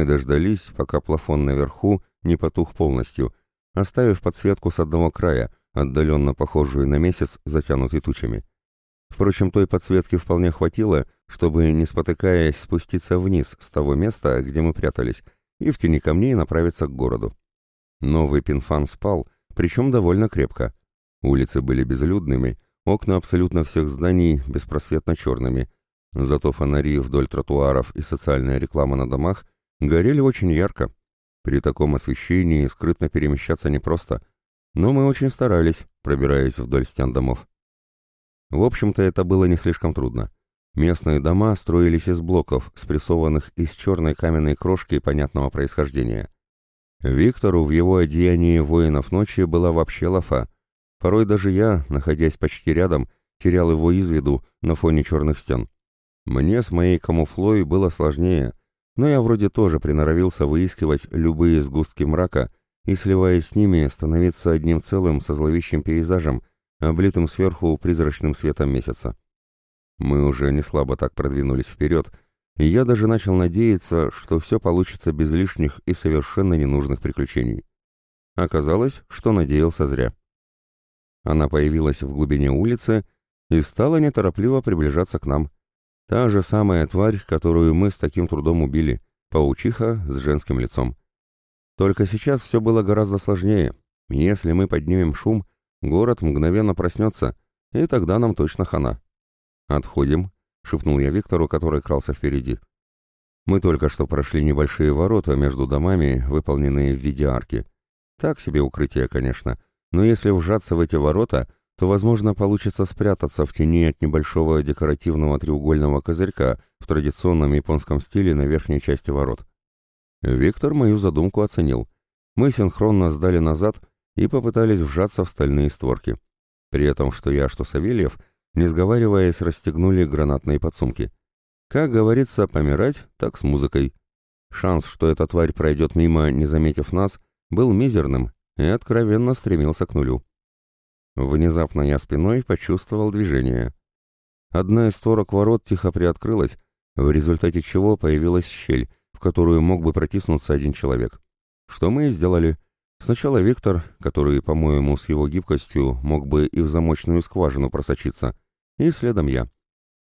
мы дождались, пока плафон наверху не потух полностью, оставив подсветку с одного края, отдаленно похожую на месяц, затянутый тучами. Впрочем, той подсветки вполне хватило, чтобы, не спотыкаясь, спуститься вниз с того места, где мы прятались, и в тени камней направиться к городу. Новый пинфан спал, причем довольно крепко. Улицы были безлюдными, окна абсолютно всех зданий беспросветно черными, зато фонари вдоль тротуаров и социальная реклама на домах горели очень ярко. При таком освещении скрытно перемещаться непросто, но мы очень старались, пробираясь вдоль стен домов. В общем-то, это было не слишком трудно. Местные дома строились из блоков, спрессованных из черной каменной крошки понятного происхождения. Виктору в его одеянии воинов ночи была вообще лафа. Порой даже я, находясь почти рядом, терял его из виду на фоне черных стен. Мне с моей камуфлой было сложнее, но я вроде тоже приноровился выискивать любые сгустки мрака и, сливаясь с ними, становиться одним целым со зловещим пейзажем, облитым сверху призрачным светом месяца. Мы уже не слабо так продвинулись вперед, и я даже начал надеяться, что все получится без лишних и совершенно ненужных приключений. Оказалось, что надеялся зря. Она появилась в глубине улицы и стала неторопливо приближаться к нам. Та же самая тварь, которую мы с таким трудом убили, паучиха с женским лицом. Только сейчас все было гораздо сложнее. Если мы поднимем шум, город мгновенно проснется, и тогда нам точно хана. «Отходим», — шепнул я Виктору, который крался впереди. Мы только что прошли небольшие ворота между домами, выполненные в виде арки. Так себе укрытие, конечно, но если вжаться в эти ворота, то, возможно, получится спрятаться в тени от небольшого декоративного треугольного козырька в традиционном японском стиле на верхней части ворот. Виктор мою задумку оценил. Мы синхронно сдали назад и попытались вжаться в стальные створки. При этом что я, что Савельев, не сговариваясь, расстегнули гранатные подсумки. Как говорится, помирать, так с музыкой. Шанс, что эта тварь пройдет мимо, не заметив нас, был мизерным и откровенно стремился к нулю. Внезапно я спиной почувствовал движение. Одна из створок ворот тихо приоткрылась, в результате чего появилась щель, в которую мог бы протиснуться один человек. Что мы и сделали. Сначала Виктор, который, по-моему, с его гибкостью мог бы и в замочную скважину просочиться, и следом я.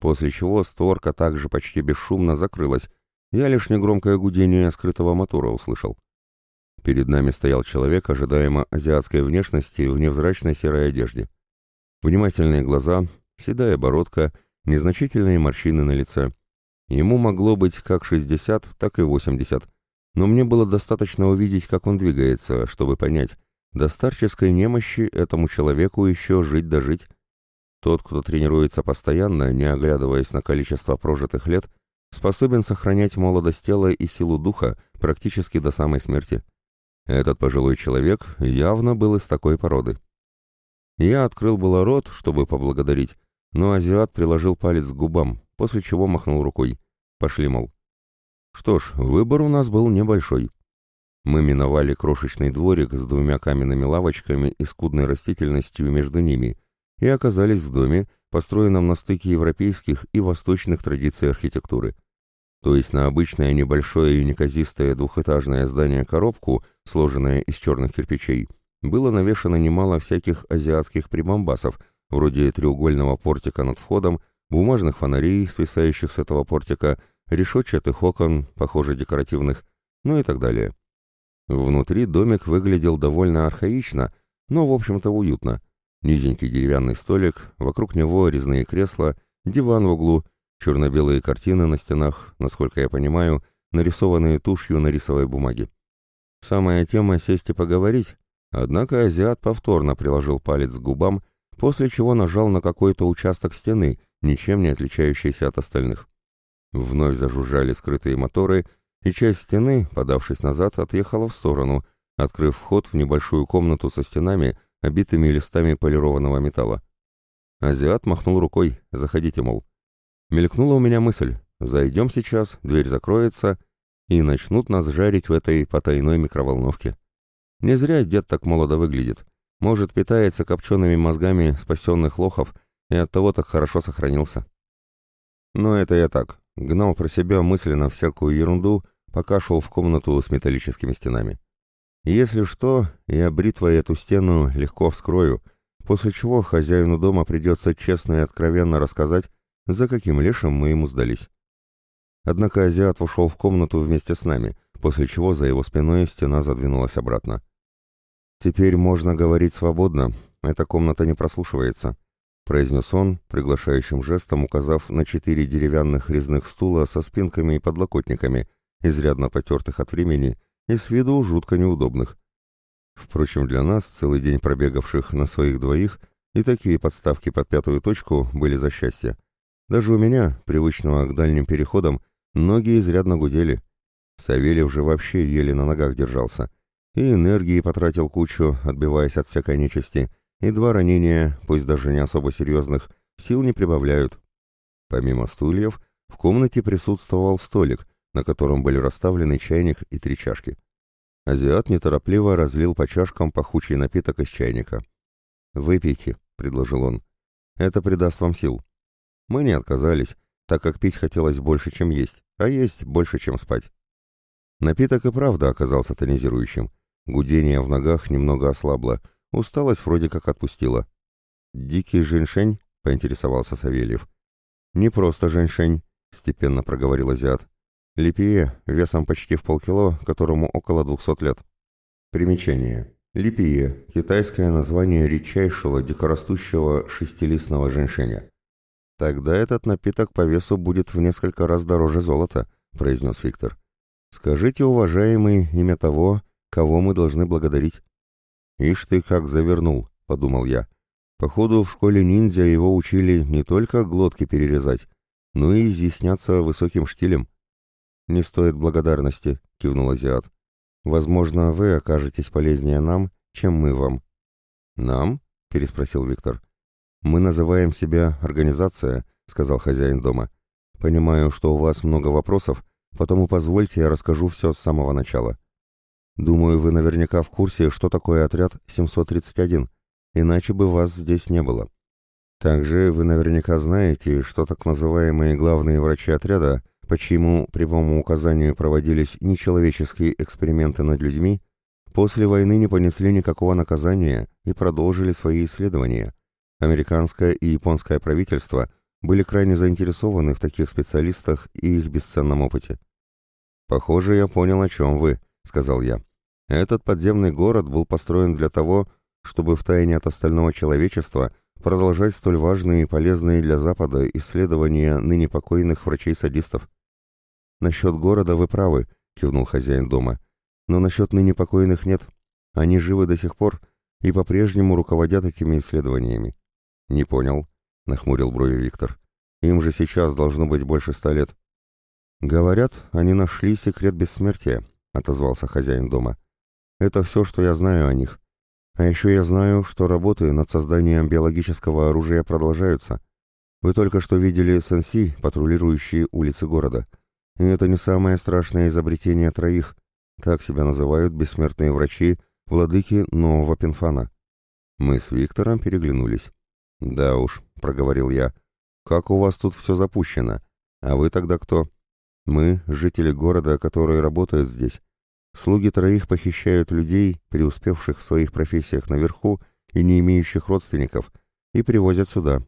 После чего створка также почти бесшумно закрылась, я лишь негромкое гудение скрытого мотора услышал. Перед нами стоял человек, ожидаемо азиатской внешности в невзрачной серой одежде. Внимательные глаза, седая бородка, незначительные морщины на лице. Ему могло быть как 60, так и 80, но мне было достаточно увидеть, как он двигается, чтобы понять, до старческой немощи этому человеку еще жить да. Тот, кто тренируется постоянно, не оглядываясь на количество прожитых лет, способен сохранять молодость тела и силу духа практически до самой смерти. Этот пожилой человек явно был из такой породы. Я открыл было рот, чтобы поблагодарить, но азиат приложил палец к губам, после чего махнул рукой. Пошли, мол. Что ж, выбор у нас был небольшой. Мы миновали крошечный дворик с двумя каменными лавочками и скудной растительностью между ними и оказались в доме, построенном на стыке европейских и восточных традиций архитектуры то есть на обычное небольшое и неказистое двухэтажное здание-коробку, сложенное из черных кирпичей, было навешано немало всяких азиатских прибамбасов, вроде треугольного портика над входом, бумажных фонарей, свисающих с этого портика, решетчатых окон, похоже декоративных, ну и так далее. Внутри домик выглядел довольно архаично, но, в общем-то, уютно. Низенький деревянный столик, вокруг него резные кресла, диван в углу — Черно-белые картины на стенах, насколько я понимаю, нарисованные тушью на рисовой бумаге. Самая тема сесть и поговорить, однако азиат повторно приложил палец к губам, после чего нажал на какой-то участок стены, ничем не отличающийся от остальных. Вновь зажужжали скрытые моторы, и часть стены, подавшись назад, отъехала в сторону, открыв вход в небольшую комнату со стенами, обитыми листами полированного металла. Азиат махнул рукой «Заходите, мол». Мелькнула у меня мысль, зайдем сейчас, дверь закроется, и начнут нас жарить в этой потайной микроволновке. Не зря дед так молодо выглядит. Может, питается копчеными мозгами спасенных лохов и оттого так хорошо сохранился. Но это я так, гнал про себя мысленно всякую ерунду, пока шел в комнату с металлическими стенами. Если что, я бритвой эту стену легко вскрою, после чего хозяину дома придется честно и откровенно рассказать, за каким лешим мы ему сдались. Однако азиат вошел в комнату вместе с нами, после чего за его спиной стена задвинулась обратно. «Теперь можно говорить свободно, эта комната не прослушивается», произнес он, приглашающим жестом указав на четыре деревянных резных стула со спинками и подлокотниками, изрядно потертых от времени и с виду жутко неудобных. Впрочем, для нас, целый день пробегавших на своих двоих, и такие подставки под пятую точку были за счастье. Даже у меня, привычного к дальним переходам, ноги изрядно гудели. Савельев же вообще еле на ногах держался. И энергии потратил кучу, отбиваясь от всякой нечисти, и два ранения, пусть даже не особо серьезных, сил не прибавляют. Помимо стульев, в комнате присутствовал столик, на котором были расставлены чайник и три чашки. Азиат неторопливо разлил по чашкам пахучий напиток из чайника. «Выпейте», — предложил он. «Это придаст вам сил». Мы не отказались, так как пить хотелось больше, чем есть, а есть больше, чем спать. Напиток и правда оказался тонизирующим. Гудение в ногах немного ослабло, усталость вроде как отпустила. «Дикий женьшень?» — поинтересовался Савельев. «Не просто женьшень», — степенно проговорил азиат. Липие весом почти в полкило, которому около 200 лет. Примечание. Липие – китайское название редчайшего дикорастущего шестилистного женьшеня. «Тогда этот напиток по весу будет в несколько раз дороже золота», – произнес Виктор. «Скажите, уважаемый, имя того, кого мы должны благодарить». «Ишь ты как завернул», — подумал я. «Походу, в школе ниндзя его учили не только глотки перерезать, но и изъясняться высоким штилем». «Не стоит благодарности», — кивнул азиат. «Возможно, вы окажетесь полезнее нам, чем мы вам». «Нам?» — переспросил Виктор. «Мы называем себя «Организация», — сказал хозяин дома. «Понимаю, что у вас много вопросов, потому позвольте я расскажу все с самого начала. Думаю, вы наверняка в курсе, что такое отряд 731, иначе бы вас здесь не было. Также вы наверняка знаете, что так называемые главные врачи отряда почему прямому указанию проводились нечеловеческие эксперименты над людьми, после войны не понесли никакого наказания и продолжили свои исследования. Американское и японское правительства были крайне заинтересованы в таких специалистах и их бесценном опыте. «Похоже, я понял, о чем вы», — сказал я. «Этот подземный город был построен для того, чтобы втайне от остального человечества продолжать столь важные и полезные для Запада исследования ныне покойных врачей-садистов. «Насчет города вы правы», — кивнул хозяин дома. «Но насчет ныне покойных нет. Они живы до сих пор и по-прежнему руководят этими исследованиями». «Не понял», — нахмурил брови Виктор. «Им же сейчас должно быть больше ста лет». «Говорят, они нашли секрет бессмертия», — отозвался хозяин дома. «Это все, что я знаю о них. А еще я знаю, что работы над созданием биологического оружия продолжаются. Вы только что видели Сенси, патрулирующие улицы города. И это не самое страшное изобретение троих. Так себя называют бессмертные врачи, владыки нового Пинфана. Мы с Виктором переглянулись. «Да уж», — проговорил я, — «как у вас тут все запущено? А вы тогда кто?» «Мы — жители города, которые работают здесь. Слуги троих похищают людей, преуспевших в своих профессиях наверху и не имеющих родственников, и привозят сюда.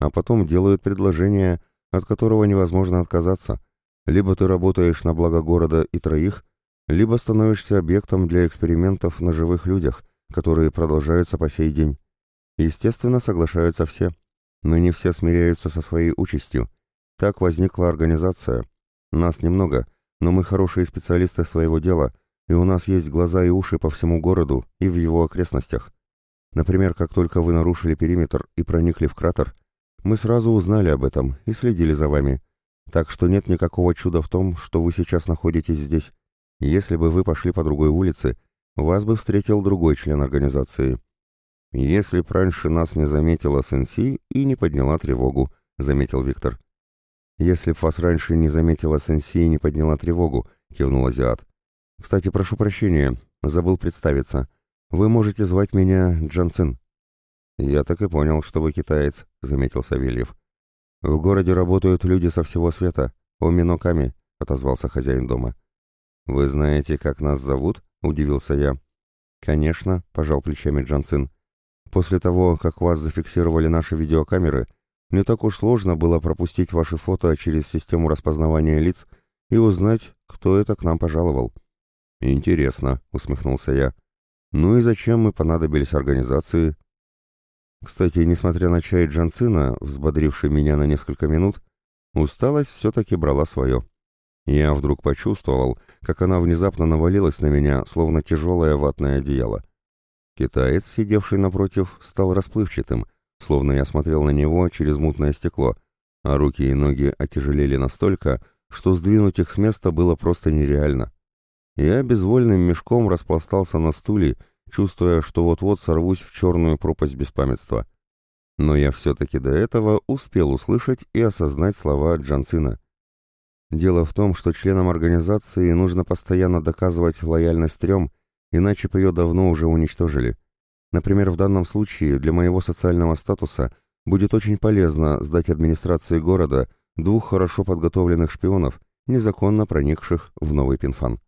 А потом делают предложение, от которого невозможно отказаться — либо ты работаешь на благо города и троих, либо становишься объектом для экспериментов на живых людях, которые продолжаются по сей день. Естественно, соглашаются все, но не все смиряются со своей участью. Так возникла организация. Нас немного, но мы хорошие специалисты своего дела, и у нас есть глаза и уши по всему городу и в его окрестностях. Например, как только вы нарушили периметр и проникли в кратер, мы сразу узнали об этом и следили за вами, так что нет никакого чуда в том, что вы сейчас находитесь здесь. Если бы вы пошли по другой улице, вас бы встретил другой член организации. Если б раньше нас не заметила Сенси и не подняла тревогу, заметил Виктор. Если б вас раньше не заметила Сенси и не подняла тревогу, кивнул Азиат. Кстати, прошу прощения, забыл представиться. Вы можете звать меня Джанцин. Я так и понял, что вы китаец, заметил Савельев. «В городе работают люди со всего света. Оминоками», — отозвался хозяин дома. «Вы знаете, как нас зовут?» — удивился я. «Конечно», — пожал плечами Джанцин. «После того, как вас зафиксировали наши видеокамеры, не так уж сложно было пропустить ваши фото через систему распознавания лиц и узнать, кто это к нам пожаловал». «Интересно», — усмехнулся я. «Ну и зачем мы понадобились организации?» Кстати, несмотря на чай Джанцина, взбодривший меня на несколько минут, усталость все-таки брала свое. Я вдруг почувствовал, как она внезапно навалилась на меня, словно тяжелое ватное одеяло. Китаец, сидевший напротив, стал расплывчатым, словно я смотрел на него через мутное стекло, а руки и ноги отяжелели настолько, что сдвинуть их с места было просто нереально. Я безвольным мешком распластался на стуле, чувствуя, что вот-вот сорвусь в черную пропасть беспамятства. Но я все-таки до этого успел услышать и осознать слова Джанцина. Дело в том, что членам организации нужно постоянно доказывать лояльность трем, иначе бы ее давно уже уничтожили. Например, в данном случае для моего социального статуса будет очень полезно сдать администрации города двух хорошо подготовленных шпионов, незаконно проникших в новый Пинфан.